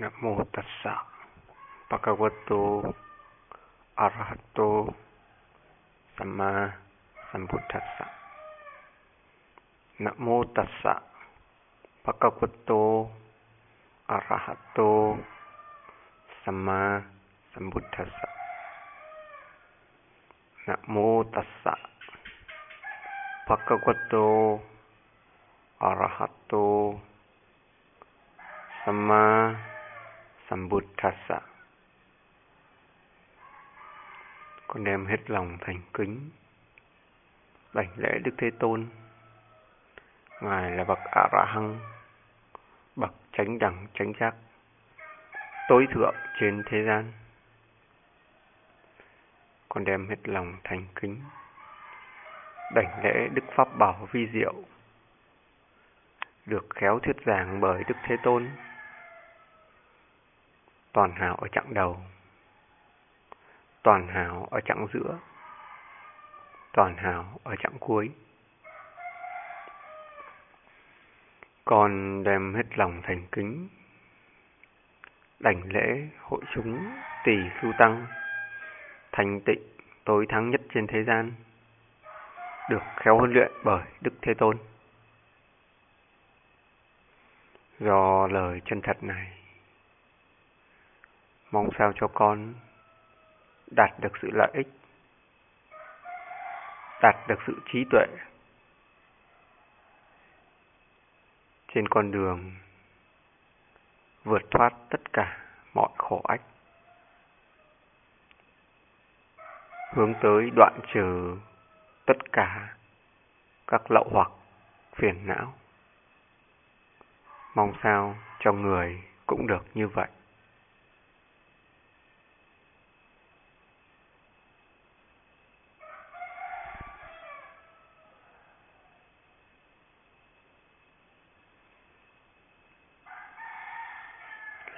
นะโมตัสสะภะคะวะโต อะระหะโต สัมมาสัมพุทธัสสะนะโมตัสสะภะคะวะโต อะระหะโต สัมมาสัมพุทธัสสะนะโมตัสสะภะคะวะโต อะระหะโต สัมมา Sambuddhasa. Con đem hết lòng thành kính, đảnh lễ Đức Thế Tôn. Ngài là bậc ả ra hăng bậc tránh đẳng tránh giác, tối thượng trên thế gian. Con đem hết lòng thành kính, đảnh lễ Đức Pháp Bảo Vi Diệu, được khéo thuyết giảng bởi Đức Thế Tôn toàn hảo ở chặng đầu toàn hảo ở chặng giữa, toàn hảo ở chặng cuối. Con đem hết lòng thành kính, đảnh lễ hội chúng tỷ phu tăng, thành tịnh tối thắng nhất trên thế gian, được khéo huấn luyện bởi Đức Thế Tôn. Do lời chân thật này, mong sao cho con đạt được sự lợi ích, đạt được sự trí tuệ trên con đường vượt thoát tất cả mọi khổ ách, hướng tới đoạn trừ tất cả các lậu hoặc phiền não. Mong sao cho người cũng được như vậy.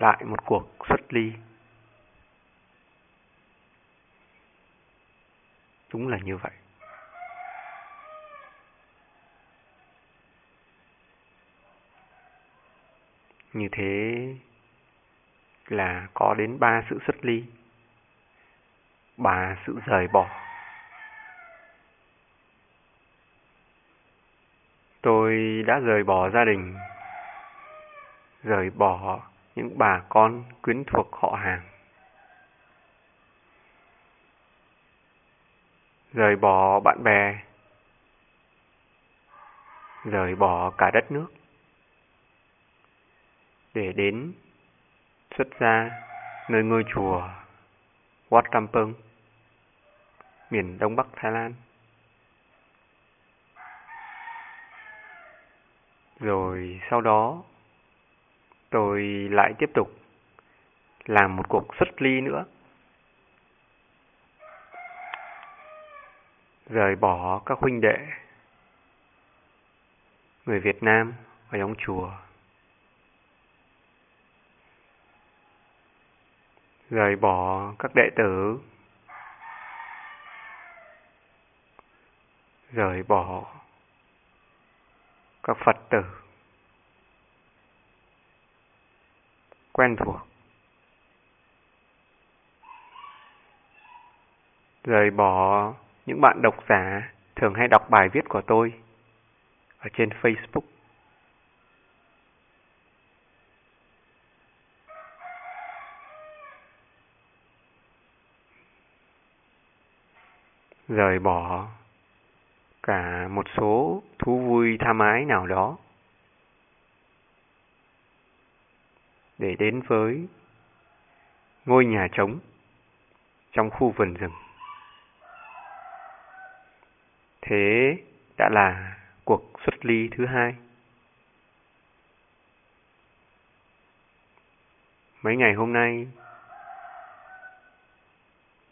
Lại một cuộc xuất ly. Đúng là như vậy. Như thế là có đến ba sự xuất ly, ba sự rời bỏ. Tôi đã rời bỏ gia đình, rời bỏ những bà con quyến thuộc họ hàng. Rời bỏ bạn bè, rời bỏ cả đất nước, để đến xuất gia nơi ngôi chùa Wat Kampung, miền Đông Bắc Thái Lan. Rồi sau đó tôi lại tiếp tục làm một cuộc xuất ly nữa. Rời bỏ các huynh đệ, người Việt Nam ở trong chùa. Rời bỏ các đệ tử, rời bỏ các Phật tử. Quen thuộc. Rời bỏ những bạn độc giả thường hay đọc bài viết của tôi ở trên Facebook. Rời bỏ cả một số thú vui tham ái nào đó để đến với ngôi nhà trống trong khu vườn rừng. Thế đã là cuộc xuất ly thứ hai. Mấy ngày hôm nay,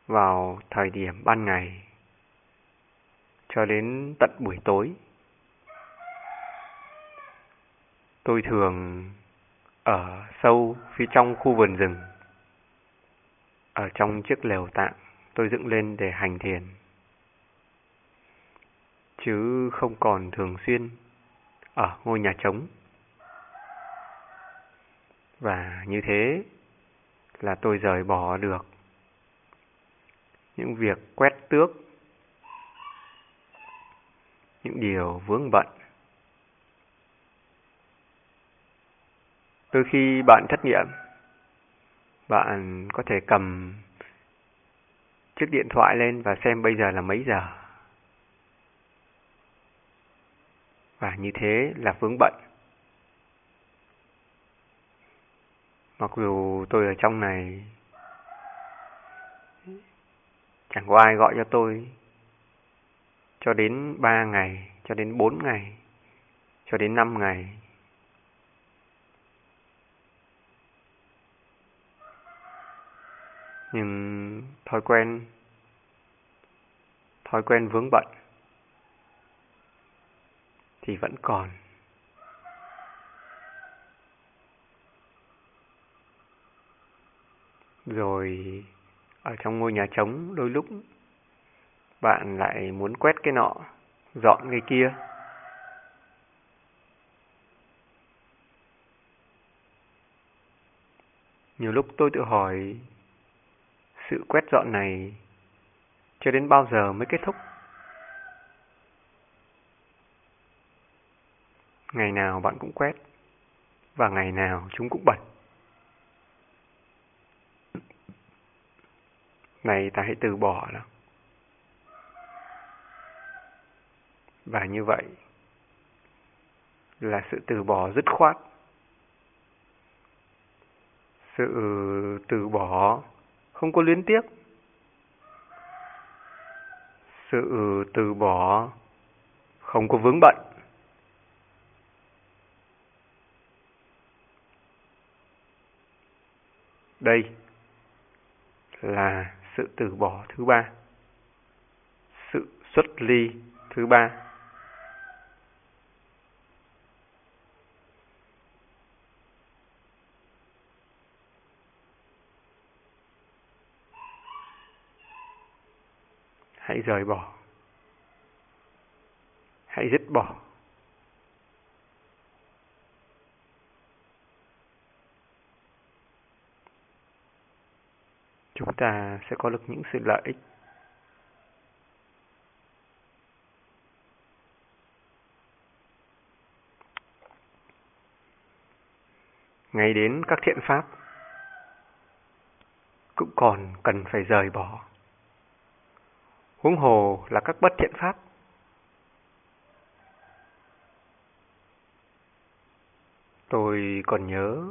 vào thời điểm ban ngày cho đến tận buổi tối, tôi thường ở sâu phía trong khu vườn rừng. Ở trong chiếc lều tạm tôi dựng lên để hành thiền. Chứ không còn thường xuyên ở ngôi nhà trống. Và như thế là tôi rời bỏ được những việc quét tước, những điều vướng bận. Từ khi bạn thất nghiệm, bạn có thể cầm chiếc điện thoại lên và xem bây giờ là mấy giờ. Và như thế là vướng bận. Mặc dù tôi ở trong này chẳng có ai gọi cho tôi cho đến 3 ngày, cho đến 4 ngày, cho đến 5 ngày. Nhưng thói quen thói quen vướng bận thì vẫn còn. Rồi ở trong ngôi nhà trống đôi lúc bạn lại muốn quét cái nọ, dọn cái kia. Nhiều lúc tôi tự hỏi sự quét dọn này cho đến bao giờ mới kết thúc? Ngày nào bạn cũng quét và ngày nào chúng cũng bật. Này ta hãy từ bỏ nó Và như vậy là sự từ bỏ dứt khoát. Sự từ bỏ không có luyến tiếc. Sự từ bỏ không có vướng bận. Đây là sự từ bỏ thứ ba. Sự xuất ly thứ ba. Hãy rời bỏ. Hãy dứt bỏ. chúng ta sẽ có được những sự lợi ích ngay đến các thiện pháp, cũng còn cần phải rời bỏ huống hồ là các bất thiện pháp tôi còn nhớ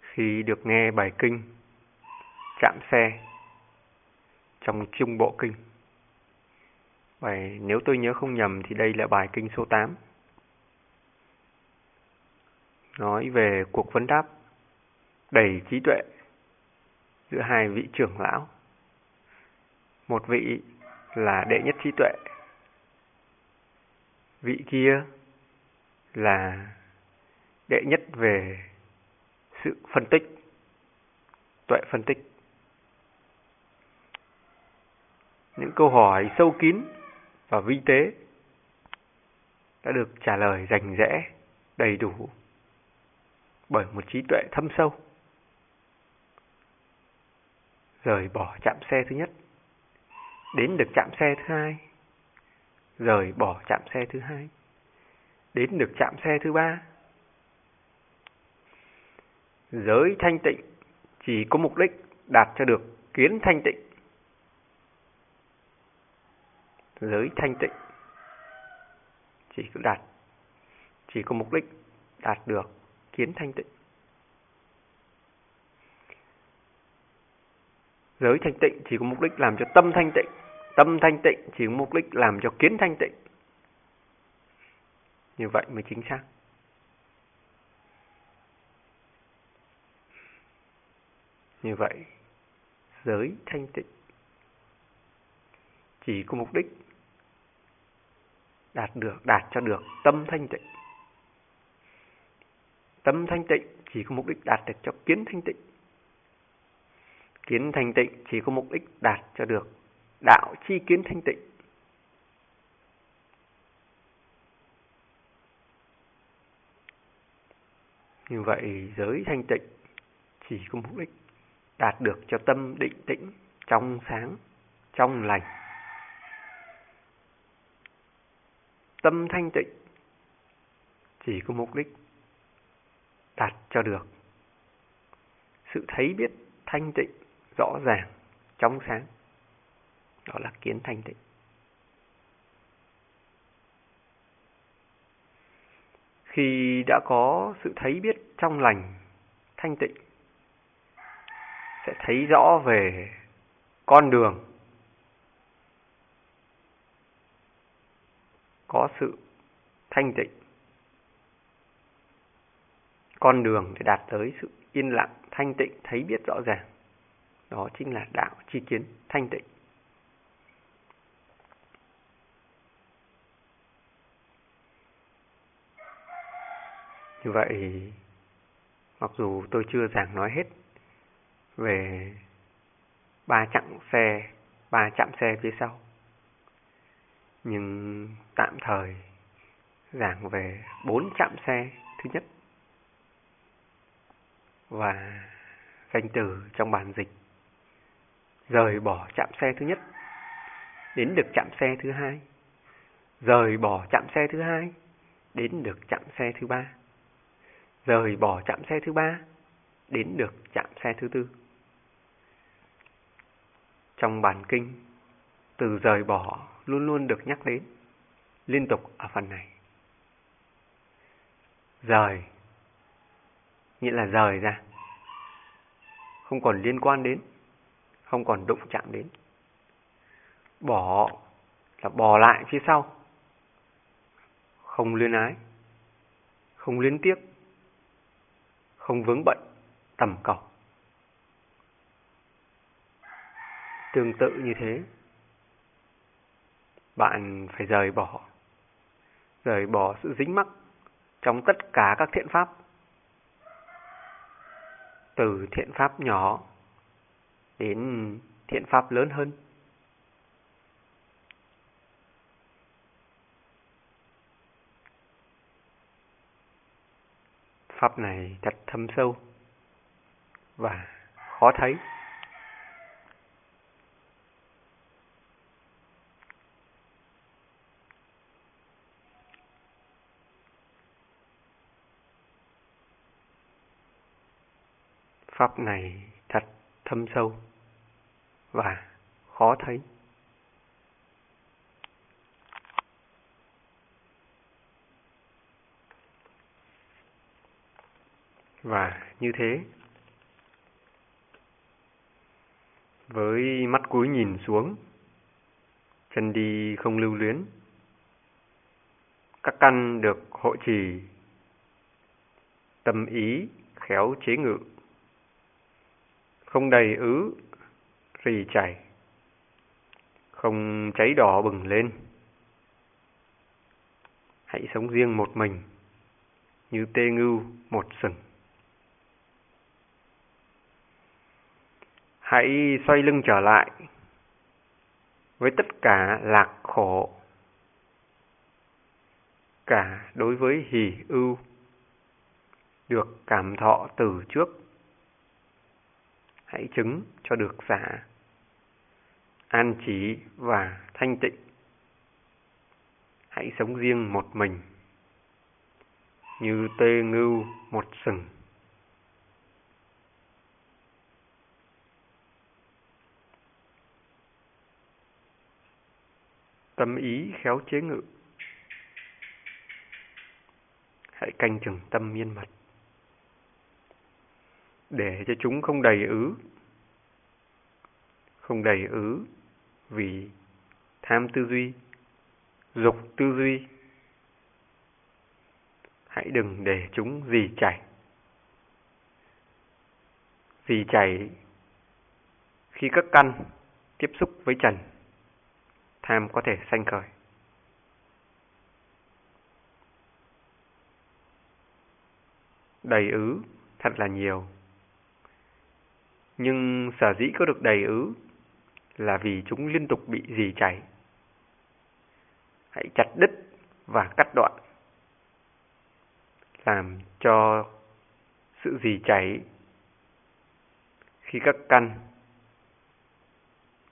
khi được nghe bài kinh chạm xe trong trung bộ kinh. Bài nếu tôi nhớ không nhầm thì đây là bài kinh số 8. Nói về cuộc vấn đáp đầy trí tuệ giữa hai vị trưởng lão. Một vị là đệ nhất trí tuệ. Vị kia là đệ nhất về sự phân tích, tuệ phân tích. những câu hỏi sâu kín và vi tế đã được trả lời rành rẽ, đầy đủ bởi một trí tuệ thâm sâu. Rời bỏ chạm xe thứ nhất, đến được chạm xe thứ hai, rời bỏ chạm xe thứ hai, đến được chạm xe thứ ba. Giới thanh tịnh chỉ có mục đích đạt cho được kiến thanh tịnh. Giới thanh tịnh chỉ có đạt chỉ có mục đích đạt được kiến thanh tịnh. Giới thanh tịnh chỉ có mục đích làm cho tâm thanh tịnh tâm thanh tịnh chỉ có mục đích làm cho kiến thanh tịnh. Như vậy mới chính xác. Như vậy, giới thanh tịnh chỉ có mục đích đạt được, đạt cho được tâm thanh tịnh. Tâm thanh tịnh chỉ có mục đích đạt được cho kiến thanh tịnh. Kiến thanh tịnh chỉ có mục đích đạt cho được đạo chi kiến thanh tịnh Như vậy giới thanh tịnh chỉ có mục đích đạt được cho tâm định tĩnh, trong sáng, trong lành. Tâm thanh tịnh chỉ có mục đích đạt cho được sự thấy biết thanh tịnh, rõ ràng, trong sáng. Đó là kiến thanh tịnh. Khi đã có sự thấy biết trong lành, thanh tịnh, sẽ thấy rõ về con đường. Có sự thanh tịnh con đường để đạt tới sự yên lặng thanh tịnh thấy biết rõ ràng. Đó chính là đạo chi kiến thanh tịnh. Vậy mặc dù tôi chưa giảng nói hết về ba chặng xe, ba chạm xe phía sau. Nhưng tạm thời giảng về bốn chạm xe thứ nhất và danh từ trong bản dịch rời bỏ chạm xe thứ nhất đến được chạm xe thứ hai rời bỏ chạm xe thứ hai đến được chạm xe thứ ba rời bỏ chạm xe thứ ba đến được chạm xe thứ tư trong bản kinh, từ rời bỏ luôn luôn được nhắc đến, liên tục ở phần này. Rời, nghĩa là rời ra, không còn liên quan đến, không còn đụng chạm đến. Bỏ là bỏ lại phía sau, không liên ái, không liên tiếp không vướng bận, tầm cầu. Tương tự như thế, bạn phải rời bỏ, rời bỏ sự dính mắc trong tất cả các thiện pháp. Từ thiện pháp nhỏ đến thiện pháp lớn hơn. Pháp này thật thâm sâu và khó thấy. Pháp này thật thâm sâu và khó thấy. Và như thế, với mắt cúi nhìn xuống, chân đi không lưu luyến, các căn được hộ trì, tâm ý khéo chế ngự không đầy ứ, rì chảy, không cháy đỏ bừng lên. Hãy sống riêng một mình, như tê ngưu một sừng. Hãy xoay lưng trở lại với tất cả lạc khổ, cả đối với hỷ ưu, được cảm thọ từ trước. Hãy chứng cho được giả an trí và thanh tịnh. Hãy sống riêng một mình như tê ngưu một sừng. Tâm ý khéo chế ngự hãy canh chừng tâm miên mật để cho chúng không đầy ứ. Không đầy ứ vì tham tư duy, dục tư duy. Hãy đừng để chúng dì chảy. Dì chảy khi các căn tiếp xúc với trần, tham có thể sanh khởi. Đầy ứ thật là nhiều nhưng sở dĩ có được đầy ứ là vì chúng liên tục bị dì chảy. Hãy chặt đứt và cắt đoạn, làm cho sự dì chảy khi các căn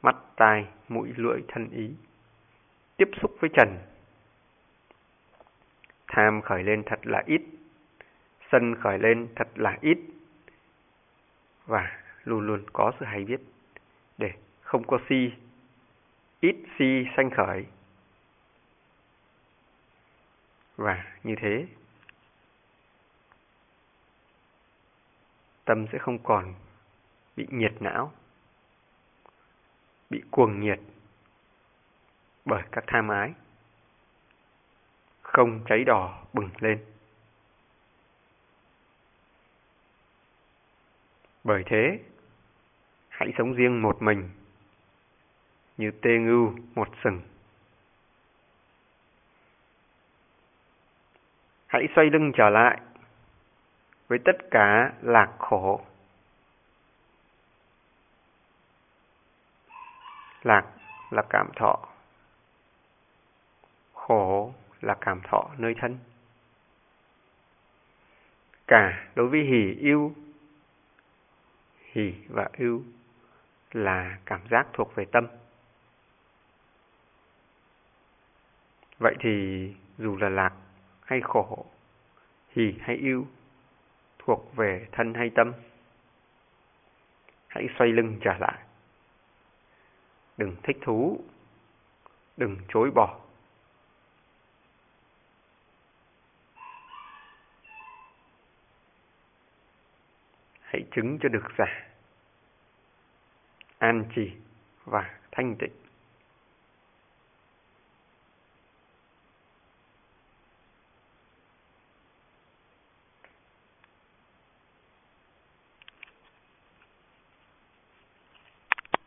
mắt, tai, mũi, lưỡi, thân ý. Tiếp xúc với trần. Tham khởi lên thật là ít, sân khởi lên thật là ít. Và luôn luôn có sự hay biết. Để không có si, ít si sanh khởi. Và như thế, tâm sẽ không còn bị nhiệt não, bị cuồng nhiệt bởi các tham ái, không cháy đỏ bừng lên. Bởi thế, hãy sống riêng một mình, như tê ngưu một sừng. Hãy xoay lưng trở lại với tất cả lạc khổ. Lạc là cảm thọ, khổ là cảm thọ nơi thân. Cả đối với hỷ yêu, hỷ và yêu là cảm giác thuộc về tâm. Vậy thì dù là lạc hay khổ, hỷ hay yêu, thuộc về thân hay tâm, hãy xoay lưng trở lại. Đừng thích thú, đừng chối bỏ. Hãy chứng cho được giả, an trì và thanh tịnh.